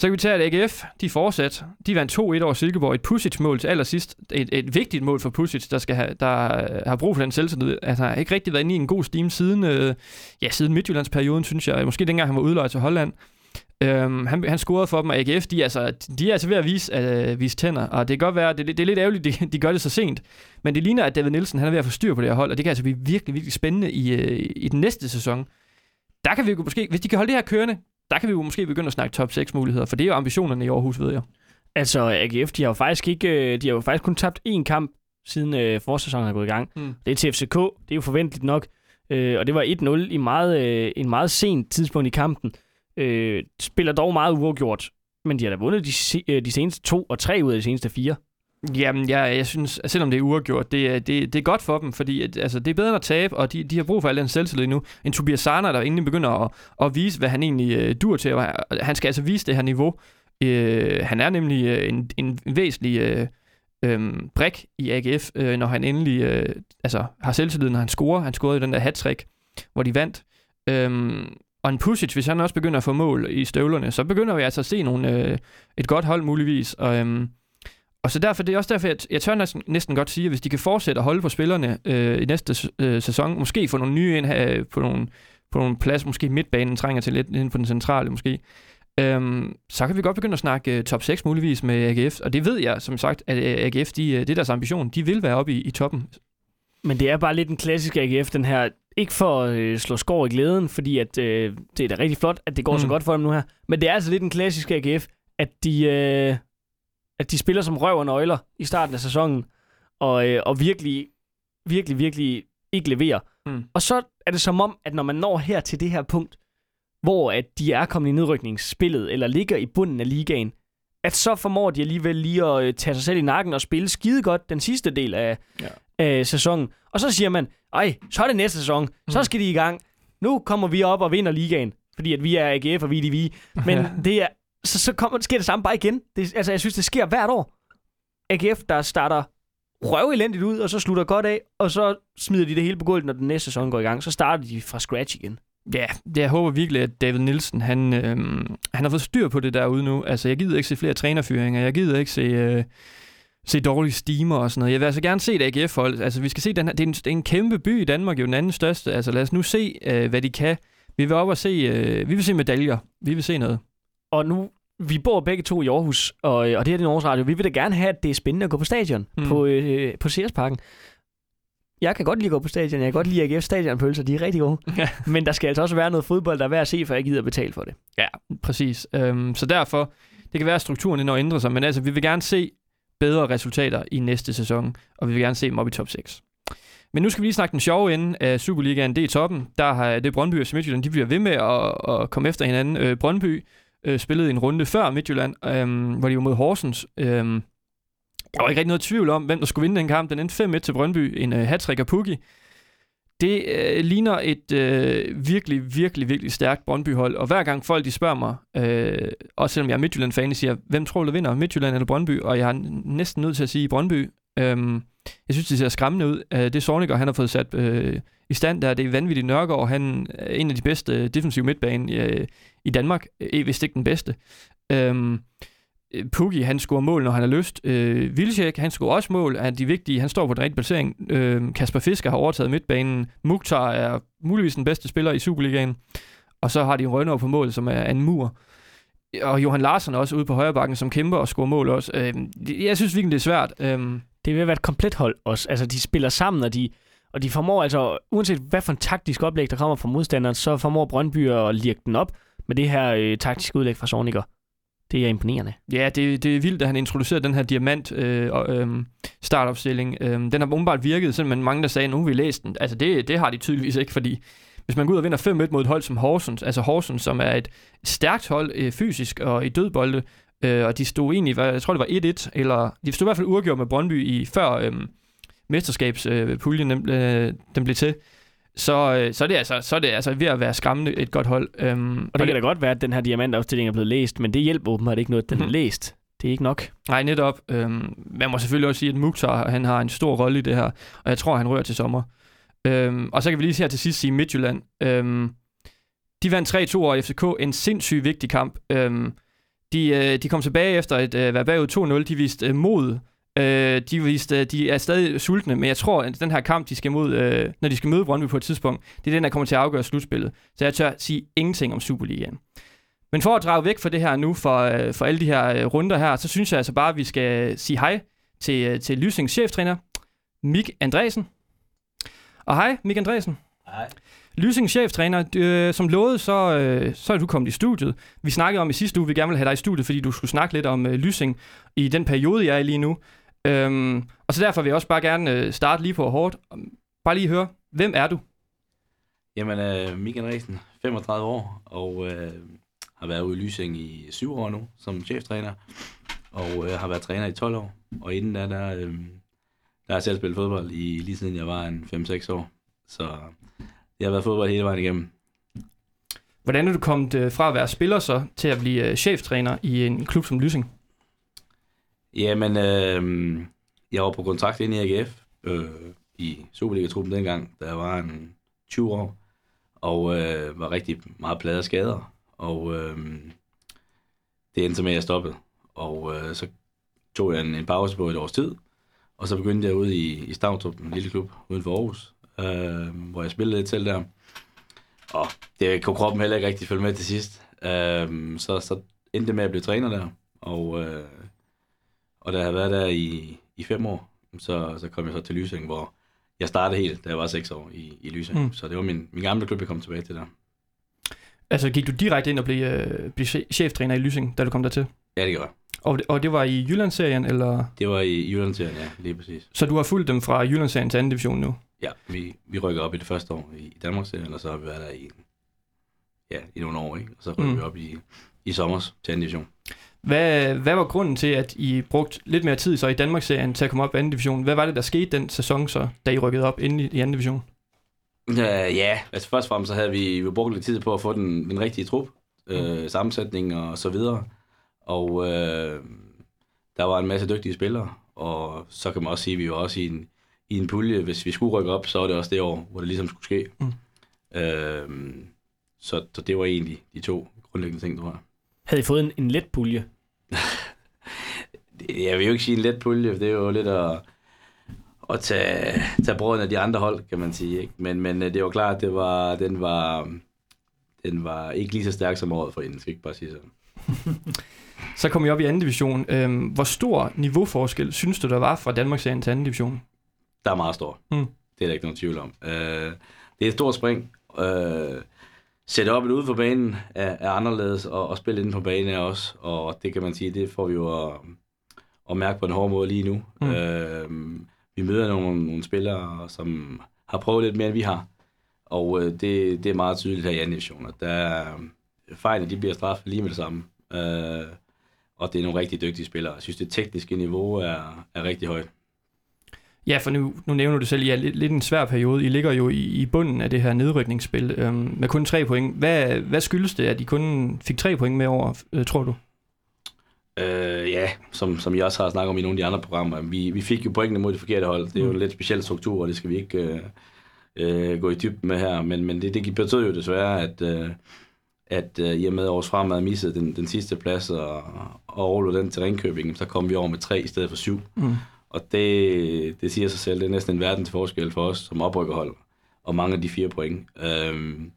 Speaker 1: Så kan vi tage, at AGF, de fortsat. De vandt 2-1 over Silkeborg. Et Pusic-mål til allersidst. Et, et vigtigt mål for Pusic, der, skal have, der øh, har brug for den selvtillid. Altså, har ikke rigtig været inde i en god steam siden, øh, ja, siden Midtjyllandsperioden, synes jeg. Måske dengang han var udlejet til Holland. Øhm, han, han scorede for dem, og AGF, de er altså, de er altså ved at vise, øh, vise tænder, og det kan godt være, det, det er lidt ærgerligt, de, de gør det så sent, men det ligner, at David Nielsen han er ved at få styr på det her hold, og det kan altså blive virkelig, virkelig spændende i, øh, i den næste sæson. Der kan vi jo måske, hvis de kan holde det her kørende, der kan vi jo måske begynde at snakke top 6 muligheder, for det er jo ambitionerne i Aarhus, ved jeg.
Speaker 2: Altså, AGF, de har jo faktisk, ikke, øh, de har jo faktisk kun tabt én kamp, siden øh, forsæsonen er gået i gang.
Speaker 1: Mm.
Speaker 2: Det er til FCK, det er jo forventeligt nok. Øh, og det var 1-0 i meget, øh, en meget sent tidspunkt i kampen. Øh, spiller dog meget uafgjort, men de har da vundet de, se- øh, de seneste to og tre ud af de seneste fire.
Speaker 1: Jamen, jeg, jeg synes, at selvom det er uafgjort, det, det, det er godt for dem, fordi at, altså, det er bedre end at tabe, og de, de har brug for al den selvtillid nu. En Tobias Sarner, der egentlig begynder at, at vise, hvad han egentlig øh, dur til. Og han skal altså vise det her niveau. Øh, han er nemlig øh, en, en væsentlig øh, øh, brik i AGF, øh, når han endelig øh, altså, har selvtillid, når han scorer. Han scorede i den der hat hvor de vandt. Øh, og en Pusic, hvis han også begynder at få mål i støvlerne, så begynder vi altså at se nogle, øh, et godt hold muligvis. Og, øh, og så derfor, det er også derfor, jeg, jeg tør næsten, næsten godt sige, at hvis de kan fortsætte at holde på spillerne øh, i næste øh, sæson, måske få nogle nye ind her, på nogle, på nogle plads, måske midtbanen trænger til lidt ind på den centrale måske, øhm, så kan vi godt begynde at snakke øh, top 6 muligvis med AGF, og det ved jeg som sagt, at øh, AGF, de, øh, det er deres ambition, de vil være oppe i, i toppen.
Speaker 2: Men det er bare lidt en klassisk AGF, den her. Ikke for at øh, slå skår i glæden, fordi at, øh, det er da rigtig flot, at det går mm. så godt for dem nu her. Men det er altså lidt en klassisk AGF, at de, øh, at de spiller som røv og nøgler i starten af sæsonen, og, øh, og virkelig, virkelig, virkelig ikke leverer.
Speaker 1: Mm.
Speaker 2: Og så er det som om, at når man når her til det her punkt, hvor at de er kommet i nedrykningsspillet, eller ligger i bunden af ligaen, at så formår de alligevel lige at øh, tage sig selv i nakken og spille skide godt den sidste del af,
Speaker 1: Ja.
Speaker 2: af sæsonen. Og så siger man, ej, så er det næste sæson. Så
Speaker 1: Mm.
Speaker 2: skal de i gang. Nu kommer vi op og vinder ligaen. Fordi at vi er AGF, og vi er de vi. Men det er, så, så kommer, sker det samme bare igen. Det, altså, jeg synes, det sker hvert år. AGF, der starter røvelendigt ud, og så slutter godt af, og så smider de det hele på gulvet, når den næste sæson går i gang. Så starter de fra scratch igen.
Speaker 1: Ja, det, jeg håber virkelig, at David Nielsen, han, øhm, han har fået styr på det derude nu. Altså, jeg gider ikke se flere trænerfyringer. Jeg gider ikke se, øh, se dårlige steamer og sådan noget. Jeg vil altså gerne se et AGF-hold. Altså, vi skal se den her. Det er en, det er en kæmpe by i Danmark, jo den anden største. Altså, lad os nu se, øh, hvad de kan. Vi vil op og se, øh, vi vil se medaljer. Vi vil se noget.
Speaker 2: Og nu, vi bor begge to i Aarhus, og, øh, og det her er din Aarhus Radio. Vi vil da gerne have, at det er spændende at gå på stadion,
Speaker 1: Mm.
Speaker 2: på, øh, på Sears-parken. Jeg kan godt lide at gå på stadion. Jeg kan godt lide AGF stadionpølser. De er rigtig gode.
Speaker 1: Ja.
Speaker 2: Men der skal altså også være noget fodbold, der er værd at se, for jeg gider betale for det.
Speaker 1: Ja, præcis. Øhm, så derfor, det kan være, at strukturen når ændre sig, men altså, vi vil gerne se bedre resultater i næste sæson, og vi vil gerne se dem op i top 6. Men nu skal vi lige snakke den sjove ende af Superligaen. Det er i toppen. Der har det er Brøndby og Midtjylland, de bliver ved med at, at komme efter hinanden. Øh, Brøndby øh, spillede en runde før Midtjylland, øh, hvor de var mod Horsens. Øh, der var ikke rigtig noget tvivl om, hvem der skulle vinde den kamp. Den endte 5-1 til Brøndby. En øh, hat af Pukki. Det øh, ligner et øh, virkelig, virkelig, virkelig stærkt Brøndby-hold. Og hver gang folk de spørger mig, øh, også selvom jeg er Midtjylland-fan, siger, hvem tror du vinder, Midtjylland eller Brøndby? Og jeg er næsten nødt til at sige Brøndby. Øh, jeg synes, det ser skræmmende ud. Øh, det Sorniger, han har fået sat øh, i stand der, det er vanvittigt Nørgaard. Han er en af de bedste øh, defensive midtbane øh, i Danmark, øh, hvis ikke den bedste. Øhm, øh, Pukki, han scorer mål, når han har lyst. Øh, Vilcek, han scorer også mål. Han er de vigtige. Han står på den rigtige placering. Øh, Kasper Fisker har overtaget midtbanen. Mukhtar er muligvis den bedste spiller i Superligaen. Og så har de Rønner på mål, som er en mur. Og Johan Larsen er også ude på højre bakken, som kæmper og scorer mål også. Øh, jeg synes virkelig, det er svært. Øh,
Speaker 2: Det vil være et komplet hold også. Altså, de spiller sammen, og de, og de formår altså, uanset hvad for en taktisk oplæg, der kommer fra modstanderen, så formår Brøndby at lirke den op med det her øh, taktiske udlæg fra Sorniger. Det er imponerende.
Speaker 1: Ja, det, det er vildt, at han introducerede den her diamant øh, øh, startopstilling. Øh, den har umiddelbart virket, selvom mange der sagde, nu har vi læst den. Altså det, det har de tydeligvis ikke, fordi hvis man går ud og vinder 5-1 mod et hold som Horsens, altså Horsens, som er et stærkt hold øh, fysisk og i dødbolde, øh, og de stod egentlig, jeg tror det var 1-1, eller de stod i hvert fald uafgjort med Brøndby i før øhm, øh, mesterskabspuljen øh, den, øh, den blev til. Så, øh, så, er det altså, så er det altså ved at være skræmmende et godt hold. Øhm,
Speaker 2: Og det kan da godt være, at den her diamantopstilling er blevet læst, men det hjælper åbenbart ikke noget, at den
Speaker 1: Mhm.
Speaker 2: er læst. Det er ikke nok.
Speaker 1: Nej, netop. Øhm, man må selvfølgelig også sige, at Mukhtar han har en stor rolle i det her, og jeg tror, han rører til sommer. Øhm, og så kan vi lige her til sidst sige Midtjylland. Øhm, de vandt 3-2 over FCK, en sindssygt vigtig kamp. Øhm, de, øh, de kom tilbage efter at øh, være bagud 2-0. De viste øh, mod. Øh, de, viste, øh, de er stadig sultne, men jeg tror, at den her kamp, de skal mod, øh, når de skal møde Brøndby på et tidspunkt, det er den, der kommer til at afgøre slutspillet. Så jeg tør sige ingenting om Superligaen. Men for at drage væk fra det her nu, for, øh, for alle de her øh, runder her, så synes jeg altså bare, at vi skal sige hej til, øh, til Lysings cheftræner, Mik Andresen. Og hej, Mik Andresen.
Speaker 3: Hej.
Speaker 1: Lysings cheftræner, øh, som lovet, så, øh, så er du kommet i studiet. Vi snakkede om i sidste uge, vi gerne ville have dig i studiet, fordi du skulle snakke lidt om øh, Lysing i den periode, jeg er lige nu. Øhm, og så derfor vil jeg også bare gerne øh, starte lige på hårdt. Bare lige høre, hvem er du?
Speaker 3: Jamen, øh, Mikael Andresen, 35 år, og øh, har været ude i Lysing i 7 år nu, som cheftræner, og øh, har været træner i 12 år. Og inden da, der, øh, der har jeg selv spillet fodbold i, lige siden jeg var en 5-6 år. Så jeg har været fodbold hele vejen igennem.
Speaker 1: Hvordan er du kommet øh, fra at være spiller så til at blive øh, cheftræner i en klub som Lysing?
Speaker 3: Jamen, øh, jeg var på kontrakt inde i AGF øh, i Superliga-truppen dengang, da jeg var en 20 år, og øh, var rigtig meget pladet af skader. Og øh, det endte så med, at jeg stoppede. Og øh, så tog jeg en, en pause på et års tid, og så begyndte jeg ude i, i Stavtrup, en lille klub uden for Aarhus, øh, hvor jeg spillede lidt til der. Og det kunne kroppen heller ikke rigtig følge med til sidst. Øh, så, så endte det med at blive træner der, og... Øh, og da jeg havde været der i, i fem år, så, så kom jeg så til Lysing, hvor jeg startede helt, da jeg var seks år i, i Lysing.
Speaker 1: Mm.
Speaker 3: Så det var min, min gamle klub, jeg kom tilbage til der.
Speaker 1: Altså gik du direkte ind og blev, øh, blev che- cheftræner i Lysing, da du kom dertil?
Speaker 3: Ja, det gjorde jeg.
Speaker 1: Og, det- og det var i Jyllandsserien, eller?
Speaker 3: Det var i Jyllandserien, ja, lige præcis.
Speaker 1: Så du har fulgt dem fra Jyllandsserien til anden division nu?
Speaker 3: Ja, vi, vi rykker op i det første år i Danmarksserien, og så har vi været der i, ja, i nogle år, ikke? Og så rykker
Speaker 1: mm.
Speaker 3: vi op i, i sommer til anden division.
Speaker 1: Hvad, hvad var grunden til, at I brugte lidt mere tid så i Danmarksserien til at komme op i anden division? Hvad var det, der skete den sæson så, da I rykkede op ind i, i anden division?
Speaker 3: Uh, ja, altså først og fremmest så havde vi jo brugt lidt tid på at få den, den rigtige trup, øh, sammensætning og så videre. Og øh, der var en masse dygtige spillere, og så kan man også sige, at vi var også i en, i en pulje. Hvis vi skulle rykke op, så var det også det år, hvor det ligesom skulle ske.
Speaker 1: Mm.
Speaker 3: Øh, så, så det var egentlig de to grundlæggende ting, tror jeg.
Speaker 2: Havde I fået en, en let pulje?
Speaker 3: Jeg vil jo ikke sige en let pulje, for det er jo lidt at, at tage, tage brøden af de andre hold, kan man sige. Ikke? Men, men øh, det var klart, det var, den, var, den var ikke lige så stærk som året for inden, skal jeg ikke bare sige sådan.
Speaker 1: Så kom I op i anden division. Øhm, hvor stor niveauforskel synes du, der var fra Danmarksserien til anden division?
Speaker 3: Der er meget stor.
Speaker 1: Mm.
Speaker 3: Det er der ikke nogen tvivl om. Øh, det er et stort spring. Øh, op ude for banen er, er anderledes, og, og spille inde på banen er også. Og det kan man sige, det får vi jo at, at mærke på en hård måde lige nu.
Speaker 1: Mm.
Speaker 3: Øh, vi møder nogle, nogle spillere, som har prøvet lidt mere, end vi har. Og øh, det, det er meget tydeligt her i anden division, at der er, fejlene de bliver straffet lige med det samme. Øh, og det er nogle rigtig dygtige spillere. Jeg synes, det tekniske niveau er, er rigtig højt.
Speaker 1: Ja, for nu, nu nævner du selv, at I er lidt, lidt en svær periode. I ligger jo i, i bunden af det her nedrykningsspil øhm, med kun tre point. Hvad, hvad skyldes det, at I kun fik tre point med over, øh, tror du?
Speaker 3: Øh, ja, som, som jeg også har snakket om i nogle af de andre programmer. Vi, vi fik jo pointene mod det forkerte hold. Det er jo
Speaker 1: Mm.
Speaker 3: en lidt speciel struktur, og det skal vi ikke øh, øh, gå i dybden med her. Men, men det, det betød jo desværre, at, øh, at øh, i og med Aarhus Fremad missede den, den sidste plads og, og overlod den til Ringkøbing, så kom vi over med tre i stedet for syv.
Speaker 1: Mm.
Speaker 3: Og det, det siger sig selv, det er næsten en verdens forskel for os som oprykkerhold, og mange af de fire point. Øhm,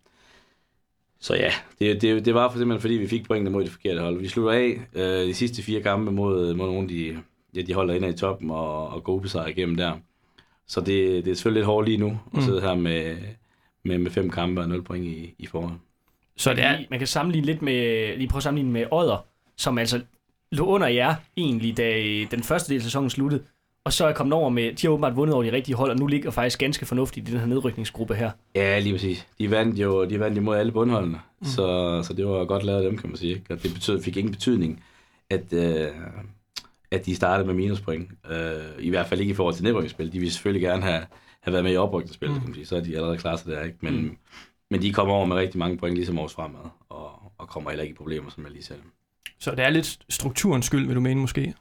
Speaker 3: så ja, det, det, det var for simpelthen fordi, vi fik pointene mod det forkerte hold. Vi slutter af øh, de sidste fire kampe mod, mod nogle af de, ja, de holder inde i toppen og, og går ubesejret igennem der. Så det, det er selvfølgelig lidt hårdt lige nu at
Speaker 1: Mm.
Speaker 3: sidde her med, med, med fem kampe og 0 point i, i forhold.
Speaker 1: Så det er,
Speaker 2: Man kan sammenligne lidt med, lige prøve at sammenligne med Odder, som altså lå under jer egentlig, da øh, den første del af sæsonen sluttede. Og så er kommet over med, de har åbenbart vundet over de rigtige hold, og nu ligger faktisk ganske fornuftigt i den her nedrykningsgruppe her.
Speaker 3: Ja, lige præcis. De vandt jo de vandt imod alle bundholdene, mm. så, så det var godt lavet af dem, kan man sige. Ikke? Og det betød, fik ingen betydning, at, øh, at de startede med minuspoint. Øh, I hvert fald ikke i forhold til nedrykningsspil. De ville selvfølgelig gerne have, have været med i oprykningsspil, mm. kan man sige. så er de allerede klar til det her. Ikke? Men, mm. men de kommer over med rigtig mange point, ligesom års fremad, og, og kommer heller ikke i problemer, som jeg lige sagde.
Speaker 1: så det er lidt strukturens skyld, vil du mene måske?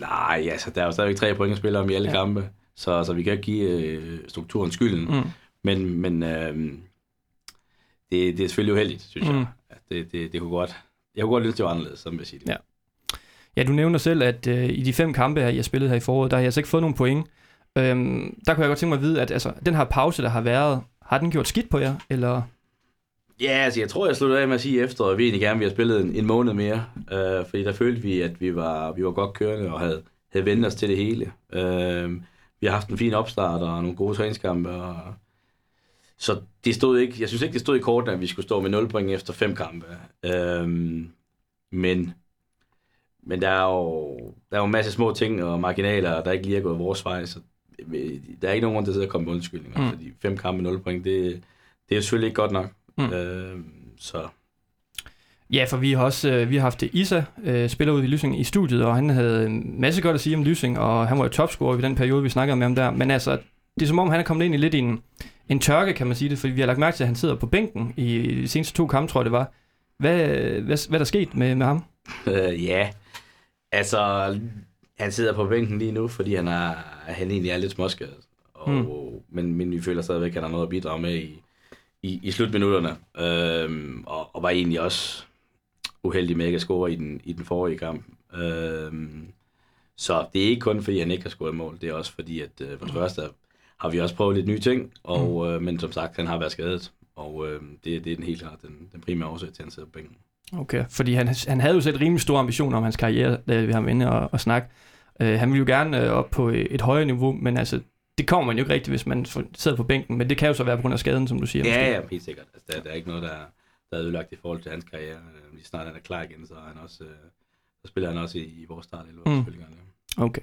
Speaker 3: Nej, altså, der er jo stadigvæk tre point at spille om i alle
Speaker 1: Ja.
Speaker 3: kampe, så, så vi kan ikke give øh, strukturen skylden.
Speaker 1: Mm.
Speaker 3: Men, men øh, det, det er selvfølgelig uheldigt, synes
Speaker 1: Mm.
Speaker 3: jeg. Det, det, det kunne godt, jeg kunne godt lytte til, anderledes, som jeg siger det.
Speaker 1: Ja. Ja, du nævner selv, at øh, i de fem kampe, her, har spillet her i foråret, der har I altså ikke fået nogen point. Øhm, der kunne jeg godt tænke mig at vide, at altså, den her pause, der har været, har den gjort skidt på jer? Eller?
Speaker 3: Ja, altså jeg tror, jeg sluttede af med at sige efter, at vi egentlig gerne ville have spillet en, en måned mere. Øh, fordi der følte vi, at vi var, vi var godt kørende og havde, havde vendt os til det hele. Øh, vi har haft en fin opstart og nogle gode træningskampe. Og... Så det stod ikke, jeg synes ikke, det stod i kortene, at vi skulle stå med 0 point efter fem kampe. Øh, men men der er, jo, der er jo en masse små ting og marginaler, der ikke lige er gået vores vej, så der er ikke nogen grund til at sidde og komme med undskyldninger,
Speaker 1: Mm.
Speaker 3: fordi fem kampe 0 point, det, det er selvfølgelig ikke godt nok.
Speaker 1: Mm.
Speaker 3: Øh, så
Speaker 1: Ja, for vi har også øh, vi har haft Isa, øh, spiller ud i Lysing i studiet, og han havde en masse godt at sige om Lysing, og han var jo topscorer i den periode, vi snakkede med ham der. Men altså, det er som om, han er kommet ind i lidt i en, en tørke, kan man sige det, fordi vi har lagt mærke til, at han sidder på bænken i, i de seneste to kampe, tror jeg det var. Hvad, hvad, hvad er der sket med, med ham?
Speaker 3: øh, ja, altså han sidder på bænken lige nu, fordi han, er, han egentlig er lidt småskadet. Og,
Speaker 1: mm.
Speaker 3: men, men vi føler stadigvæk, at han har noget at bidrage med i, i, i slutminutterne. Øhm, og, og var egentlig også uheldig med ikke at score i den, i den forrige kamp. Øhm, så det er ikke kun fordi, han ikke har scoret mål. Det er også fordi, at øh, for det første har vi også prøvet lidt nye ting. Og, øh, men som sagt, han har været skadet. Og øh, det, det er den helt klart den, den primære årsag til, at han sidder på bænken.
Speaker 1: Okay, fordi han, han havde jo selv rimelig store ambitioner om hans karriere, da vi har været inde og, og snakke. Uh, han ville jo gerne uh, op på et højere niveau, men altså, det kommer man jo ikke rigtigt, hvis man sidder på bænken, men det kan jo så være på grund af skaden, som du siger. måske.
Speaker 3: Ja, ja, helt sikkert. Altså, der, der er ikke noget, der, der er ødelagt i forhold til hans karriere. Øh, Lige snart han er klar igen, så, er han også, øh, så spiller han også i, i vores start. Eller
Speaker 1: Mm.
Speaker 3: mm.
Speaker 1: Okay.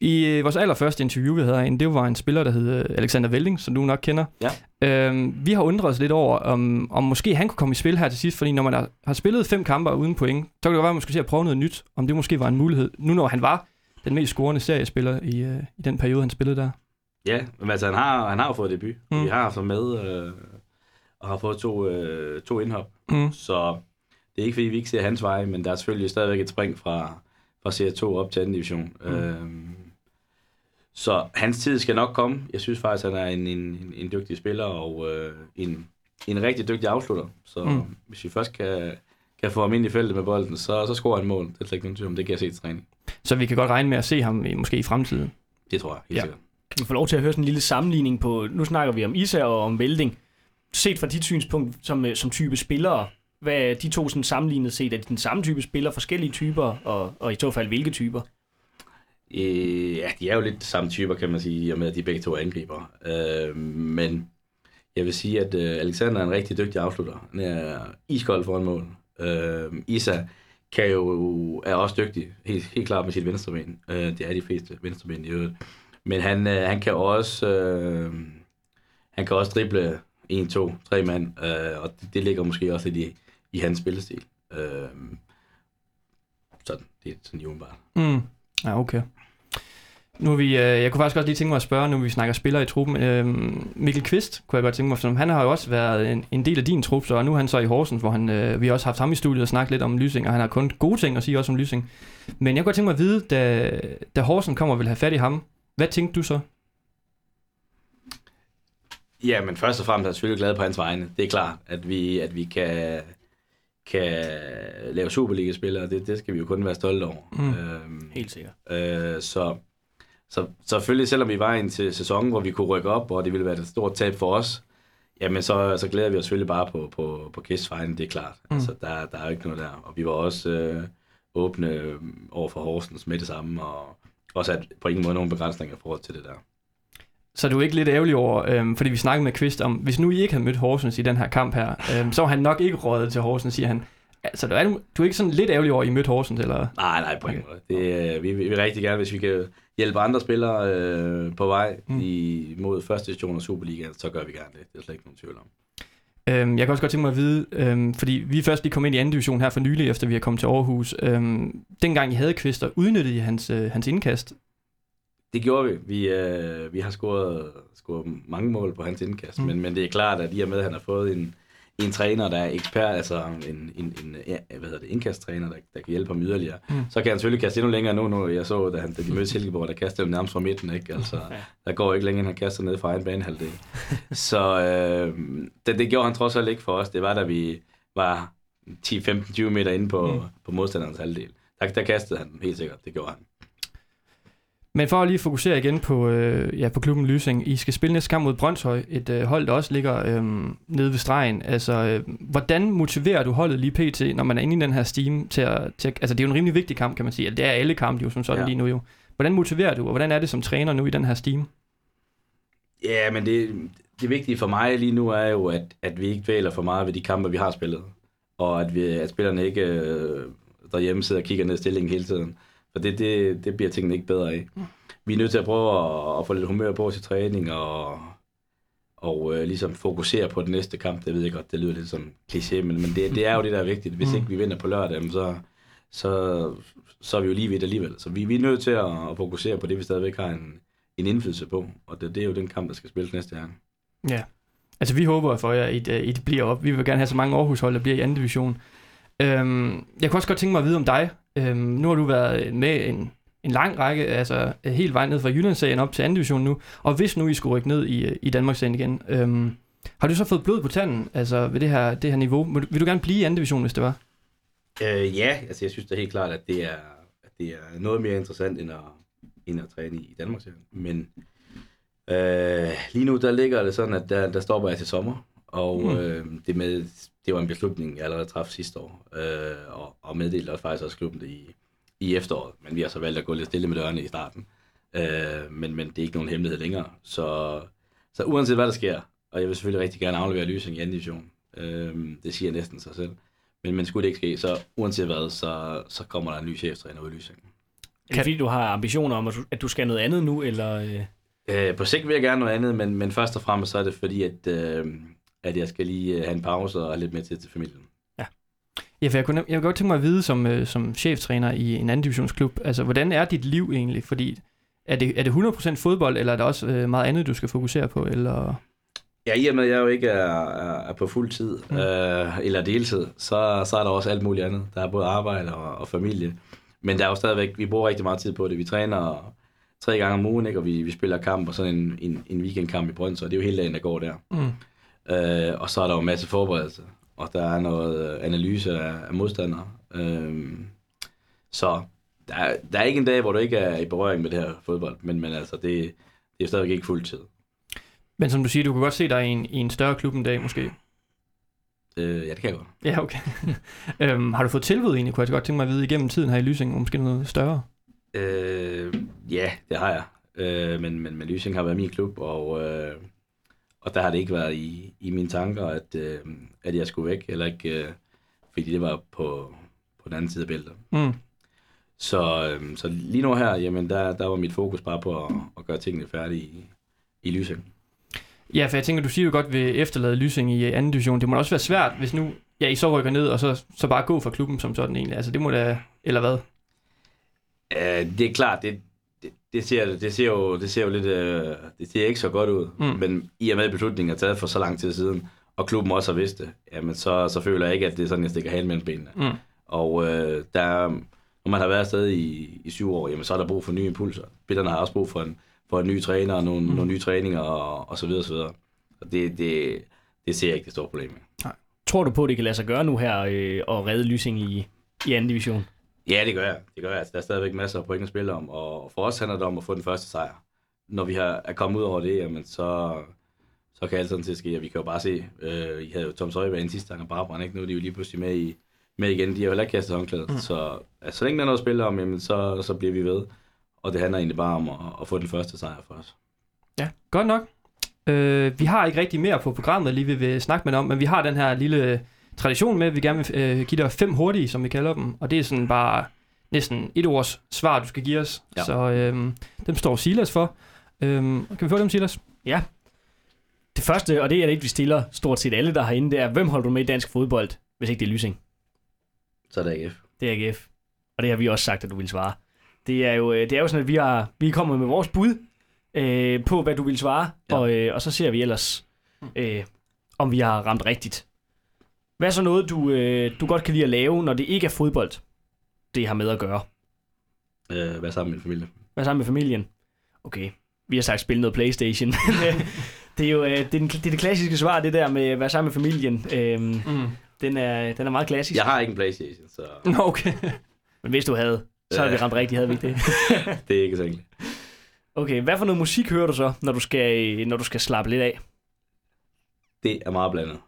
Speaker 1: I øh, vores allerførste interview, vi havde herinde, det var en spiller, der hed øh, Alexander Velding, som du nok kender.
Speaker 3: Ja.
Speaker 1: Øhm, vi har undret os lidt over, om, om måske han kunne komme i spil her til sidst, fordi når man har, har spillet fem kampe uden point, så kan det være, at man skulle se at prøve noget nyt, om det måske var en mulighed. Nu når han var den mest scorende seriespiller i, øh, i den periode, han spillede der.
Speaker 3: Ja, men altså, han har, han har jo fået debut.
Speaker 1: Mm.
Speaker 3: Vi har haft ham med, øh, og har fået to, øh, to indhop.
Speaker 1: Mm.
Speaker 3: Så det er ikke, fordi vi ikke ser hans vej, men der er selvfølgelig stadigvæk et spring fra, fra Serie 2 op til anden division.
Speaker 1: Mm.
Speaker 3: Øhm, så hans tid skal nok komme. Jeg synes faktisk, han er en, en, en, en dygtig spiller og øh, en, en rigtig dygtig afslutter. Så
Speaker 1: Mm.
Speaker 3: mm. hvis vi først kan, kan få ham ind i feltet med bolden, så, så scorer han mål. Det er slet ikke nogen tvivl om. Det kan jeg se til træning.
Speaker 1: Så vi kan godt regne med at se ham i, måske i fremtiden.
Speaker 3: Det tror jeg helt
Speaker 1: Ja.
Speaker 3: ja. sikkert.
Speaker 2: Kan vi få lov til at høre sådan en lille sammenligning på, nu snakker vi om Isa og om Velding. Set fra dit synspunkt som, øh, som type spillere, hvad er de to sådan sammenlignet set? Er de den samme type spillere, forskellige typer, og, og i så fald hvilke typer?
Speaker 3: Øh, ja, de er jo lidt samme typer, kan man sige, i og med, at de begge to er angriber. Øh, men jeg vil sige, at øh, Alexander er en rigtig dygtig afslutter. Han er iskold foran mål. Øh, Isa kan jo, er også dygtig, helt, helt klart med sit venstreben. Øh, det er de fleste venstreben i øvrigt. Men han, øh, han kan også øh, han kan også drible en, to, tre mand, øh, og det, det ligger måske også lidt i, i hans spillestil. Øh, sådan, det er sådan umiddelbart.
Speaker 1: Mm. Ja, okay. Nu vi, øh, jeg kunne faktisk også lige tænke mig at spørge, nu vi snakker spillere i truppen. Øh, Mikkel Kvist kunne jeg godt tænke mig, for han har jo også været en, en del af din trup, så nu er han så i Horsens, hvor han, øh, vi har også haft ham i studiet og snakket lidt om Lysing, og han har kun gode ting at sige også om Lysing. Men jeg kunne godt tænke mig at vide, da, da Horsens kommer og vil have fat i ham, hvad tænkte du så?
Speaker 3: Ja, men først og fremmest er jeg selvfølgelig glad på hans vegne. Det er klart, at vi, at vi kan, kan lave Superliga-spillere. Det, det skal vi jo kun være stolte over.
Speaker 1: Mm.
Speaker 3: Øhm,
Speaker 2: Helt sikkert.
Speaker 3: øh, så, så selvfølgelig, selvom vi var i en til sæson, hvor vi kunne rykke op, og det ville være et stort tab for os, jamen så, så glæder vi os selvfølgelig bare på, på, på vegne, det er klart.
Speaker 1: Mm.
Speaker 3: Altså, der, der er jo ikke noget der. Og vi var også øh, åbne øh, over for Horsens med det samme, og også at på ingen måde nogen begrænsninger i forhold til det der.
Speaker 1: Så er du ikke lidt ærgerlig over, øhm, fordi vi snakkede med Kvist om, hvis nu I ikke havde mødt Horsens i den her kamp her, øhm, så var han nok ikke rådet til Horsens, siger han. Altså, du er, du er ikke sådan lidt ærgerlig over, at I mødte Horsens, eller?
Speaker 3: Nej, nej, på ingen
Speaker 1: Okay.
Speaker 3: måde. Det, øh, vi, vi vil rigtig gerne, hvis vi kan hjælpe andre spillere øh, på vej
Speaker 1: Mm.
Speaker 3: i, mod første division og Superligaen, så gør vi gerne det. Det er slet ikke nogen tvivl om.
Speaker 1: Øhm, jeg kan også godt tænke mig at vide, øhm, fordi vi først lige kom ind i anden division her for nylig, efter vi er kommet til Aarhus. Øhm, dengang I havde Kvister, udnyttede I hans, øh, hans indkast?
Speaker 3: Det gjorde vi. Vi, øh, vi har scoret, scoret mange mål på hans indkast,
Speaker 1: mm.
Speaker 3: men, men det er klart, at i og med, at han har fået en, en træner, der er ekspert, altså en, en, en ja, hvad hedder det, indkasttræner, der, der kan hjælpe ham yderligere,
Speaker 1: Mm.
Speaker 3: så kan han selvfølgelig kaste endnu længere nu, nu jeg så, da, han, da de mødte Silkeborg, der kastede ham nærmest fra midten, ikke? Altså,
Speaker 2: Ja.
Speaker 3: der går ikke længere, end han kaster ned fra egen banehalvdel. så øh, det, det gjorde han trods alt ikke for os. Det var, da vi var 10-15-20 meter inde på,
Speaker 1: mm.
Speaker 3: på modstanderens halvdel. Der, der kastede han helt sikkert, det gjorde han.
Speaker 1: Men for at lige fokusere igen på, øh, ja, på klubben Lysing, I skal spille næste kamp mod Brøndshøj, et øh, hold, der også ligger øh, nede ved stregen. Altså, øh, hvordan motiverer du holdet lige pt., når man er inde i den her steam til at, til at, Altså, det er jo en rimelig vigtig kamp, kan man sige. Altså, det er alle kampe jo som sådan ja. Lige nu jo. Hvordan motiverer du, og hvordan er det som træner nu i den her steam?
Speaker 3: Ja, men det, det vigtige for mig lige nu er jo, at, at vi ikke dvæler for meget ved de kampe, vi har spillet. Og at, vi, at spillerne ikke øh, derhjemme sidder og kigger ned i stillingen hele tiden. For det, det, det bliver tingene ikke bedre af. Vi er nødt til at prøve at, at få lidt humør på til træning og, og øh, ligesom fokusere på den næste kamp. Det ved jeg godt, det lyder lidt som kliché, men, men det, det er jo det, der er vigtigt. Hvis
Speaker 1: Mm.
Speaker 3: ikke vi vinder på lørdag, så, så, så er vi jo lige ved det alligevel. Så vi, vi er nødt til at, at fokusere på det, vi stadigvæk har en, en indflydelse på. Og det, det er jo den kamp, der skal spilles næste gang.
Speaker 1: Ja. Altså, vi håber for jer, at I, I bliver op. Vi vil gerne have så mange Aarhus-hold, der bliver i anden division. Øhm, jeg kunne også godt tænke mig at vide om dig. Øhm, nu har du været med en, en lang række, altså helt vejen ned fra Jyllandsserien op til anden division nu. Og hvis nu I skulle rykke ned i, i Danmarksserien igen, øhm, har du så fået blod på tanden altså ved det her, det her niveau? Vil du, vil du gerne blive i anden division, hvis det var?
Speaker 3: Øh, ja, altså jeg synes da helt klart, at det er, at det er noget mere interessant end at, end at træne i Danmark. Men øh, lige nu der ligger det sådan, at der, der stopper jeg til sommer. Og
Speaker 1: mm.
Speaker 3: øh, det, med, det var en beslutning, jeg allerede træffede sidste år. Øh, og, og meddelte også faktisk også klubben det i, i efteråret. Men vi har så valgt at gå lidt stille med dørene i starten. Øh, men, men det er ikke nogen hemmelighed længere. Så, så uanset hvad der sker, og jeg vil selvfølgelig rigtig gerne aflevere Lysing i anden division. Øh, det siger næsten sig selv. Men, men skulle det ikke ske, så uanset hvad, så, så kommer der en ny cheftræner ud i Lysing.
Speaker 2: Er det fordi, du har ambitioner om, at du, skal noget andet nu, eller... Øh...
Speaker 3: Øh, på sigt vil jeg gerne noget andet, men, men først og fremmest så er det fordi, at, øh, at jeg skal lige øh, have en pause og lidt med til til familien.
Speaker 1: Ja, for jeg kunne, jeg kunne godt tænke mig at vide som, øh, som cheftræner i en anden divisionsklub, altså hvordan er dit liv egentlig? Fordi er det, er det 100% fodbold, eller er der også øh, meget andet, du skal fokusere på? Eller?
Speaker 3: Ja, i og med at jeg jo ikke er, er, på fuld tid,
Speaker 1: mm.
Speaker 3: øh, eller deltid, så, så er der også alt muligt andet. Der er både arbejde og, og familie. Men der er jo stadigvæk, vi bruger rigtig meget tid på det. Vi træner tre gange om ugen, ikke? og vi, vi spiller kamp og sådan en, en, en weekendkamp i Brøndshøj. Det er jo hele dagen, der går der.
Speaker 1: Mm.
Speaker 3: Øh, og så er der jo en masse forberedelse, og der er noget øh, analyse af, af modstandere. Øh, så der, er- der er ikke en dag, hvor du ikke er i berøring med det her fodbold, men, men altså, det, det er stadigvæk ikke fuld tid.
Speaker 1: Men som du siger, du kan godt se dig i en, i en større klub en dag måske.
Speaker 3: Øh, ja, det kan jeg godt.
Speaker 1: Ja, okay. øhm, har du fået tilbud egentlig, kunne jeg godt tænke mig at vide, igennem tiden her i Lysing, måske noget større?
Speaker 3: Øh, ja, det har jeg. Øh, men, men, men Lysing har været min klub, og, øh, og der har det ikke været i, i mine tanker, at, øh, at jeg skulle væk, eller ikke, øh, fordi det var på, på den anden side af bæltet.
Speaker 1: Mm.
Speaker 3: Så, øh, så lige nu her, jamen der, der var mit fokus bare på at, at gøre tingene færdige i, i Lysing.
Speaker 1: Ja, for jeg tænker, du siger jo godt ved efterlade Lysing i anden division. Det må også være svært, hvis nu ja, I så rykker ned, og så, så bare gå fra klubben som sådan egentlig. Altså det må da, eller hvad?
Speaker 3: Øh, det er klart, det, det, ser, det, ser jo, det ser jo lidt, øh, det ser ikke så godt ud,
Speaker 1: Mm.
Speaker 3: men i og med beslutningen er taget for så lang tid siden, og klubben også har vidst det, jamen så, så føler jeg ikke, at det er sådan, jeg stikker halen mellem benene.
Speaker 1: Mm.
Speaker 3: Og øh, der, når man har været afsted i, i syv år, jamen så er der brug for nye impulser. Spillerne har også brug for en, for en ny træner, og nogle,
Speaker 1: Mm.
Speaker 3: nogle nye træninger, og, og så videre, og så videre. Og det, det, det ser jeg ikke det store problem med.
Speaker 2: Tror du på, at det kan lade sig gøre nu her, øh, og redde Lysing i, i anden division?
Speaker 3: Ja, det gør jeg. Det gør jeg. Altså, der er stadigvæk masser af point at spille om, og for os handler det om at få den første sejr. Når vi har, er kommet ud over det, jamen, så, så kan alt sådan set ske, og vi kan jo bare se, øh, I havde jo Tom Søjberg sidste gang, og Barbara, ikke? Nu er de jo lige pludselig med, i, med igen. De har jo heller ikke kastet håndklædet, mm. så altså, så længe der er noget at spille om, jamen, så, så bliver vi ved. Og det handler egentlig bare om at, at få den første sejr for os.
Speaker 1: Ja, godt nok. Øh, vi har ikke rigtig mere på programmet, lige vi vil snakke med om, men vi har den her lille tradition med, at vi gerne vil øh, give dig fem hurtige, som vi kalder dem. Og det er sådan bare næsten et års svar, du skal give os.
Speaker 3: Ja.
Speaker 1: Så øh, dem står Silas for. Øh, kan vi få dem, Silas?
Speaker 2: Det første, og det er det, vi stiller stort set alle, der er herinde, det er, hvem holder du med i dansk fodbold, hvis ikke det er Lysing?
Speaker 3: Så er det AGF.
Speaker 2: Det er AGF. Og det har vi også sagt, at du vil svare. Det er jo, øh, det er jo sådan, at vi, har, vi er kommet med vores bud øh, på, hvad du vil svare, ja.
Speaker 3: Ja.
Speaker 2: og, øh, og så ser vi ellers, øh, om vi har ramt rigtigt. Hvad er så noget, du, øh, du godt kan lide at lave, når det ikke er fodbold, det har med at gøre?
Speaker 3: Øh, hvad sammen med min familie?
Speaker 2: Hvad sammen med familien? Okay, vi har sagt spille noget Playstation. men, øh, det er jo øh, det, er den, det, er det klassiske svar, det der med at være sammen med familien. Øhm,
Speaker 1: Mm.
Speaker 2: den, er, den er meget klassisk.
Speaker 3: Jeg har ikke en Playstation, så
Speaker 1: Nå, okay.
Speaker 2: Men hvis du havde, så havde vi ramt rigtigt, havde vi ikke det?
Speaker 3: det er ikke så enkelt.
Speaker 2: Okay, hvad for noget musik hører du så, når du skal, når du skal slappe lidt af?
Speaker 3: Det er meget blandet.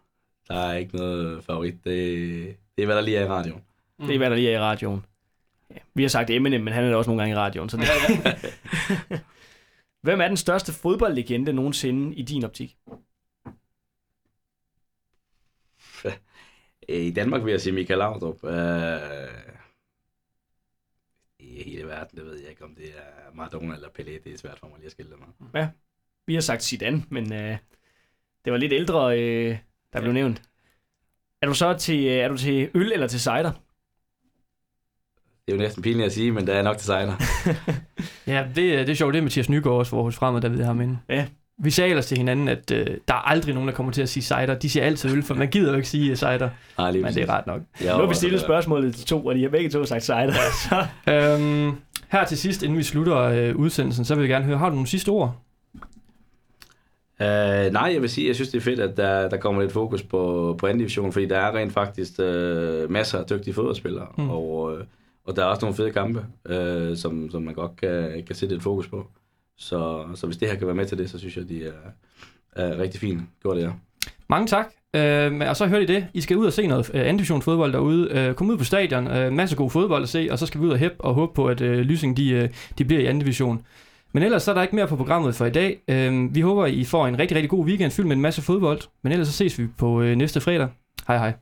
Speaker 3: Der er ikke noget favorit. Det, det er, hvad der lige er i radioen.
Speaker 2: Det er, hvad der lige er i radioen. Ja, vi har sagt Eminem, men han er da også nogle gange i radioen. Så det... Hvem er den største fodboldlegende nogensinde i din optik?
Speaker 3: I Danmark vil jeg sige Michael Laudrup. Øh, I hele verden, det ved jeg ikke, om det er Maradona eller Pelé. Det er svært for mig lige at skille dem ad.
Speaker 2: Vi har sagt Zidane, men øh, det var lidt ældre, øh, der blev nævnt. Er du så til, øh, er du til øl eller til cider?
Speaker 3: Det er jo næsten pinligt at sige, men der er nok til sejler.
Speaker 1: Ja, det, er- det er sjovt. Det er Mathias Nygaard også for hos Fremad, der ved ham inde.
Speaker 2: Ja.
Speaker 1: Vi sagde ellers til hinanden, at øh, der er aldrig nogen, der kommer til at sige cider. De siger altid øl, for man gider jo ikke sige uh, cider.
Speaker 3: Nej, lige
Speaker 1: Men det er ret nok.
Speaker 3: Jeg
Speaker 2: Nu har vi stillet spørgsmålet til to, og de har begge to sagt cider.
Speaker 1: Øhm, her til sidst, inden vi slutter øh, udsendelsen, så vil jeg gerne høre, har du nogle sidste ord?
Speaker 3: Uh, nej, jeg vil sige, jeg synes, det er fedt, at der, der kommer lidt fokus på, på anden division, fordi der er rent faktisk uh, masser af dygtige fodboldspillere,
Speaker 1: Mm.
Speaker 3: og, uh, og der er også nogle fede kampe, uh, som, som man godt kan, kan sætte et fokus på. Så, så hvis det her kan være med til det, så synes jeg, de er, er rigtig fint gjort det her.
Speaker 1: Mange tak. Øh, og så hørte I det. I skal ud og se noget øh, anden division fodbold derude. Øh, kom ud på stadion. Øh, masse god fodbold at se. Og så skal vi ud og hæppe og håbe på, at øh, Lysing de, øh, de bliver i anden division. Men ellers så er der ikke mere på programmet for i dag. Øh, vi håber, I får en rigtig, rigtig god weekend fyldt med en masse fodbold. Men ellers så ses vi på øh, næste fredag. Hej hej.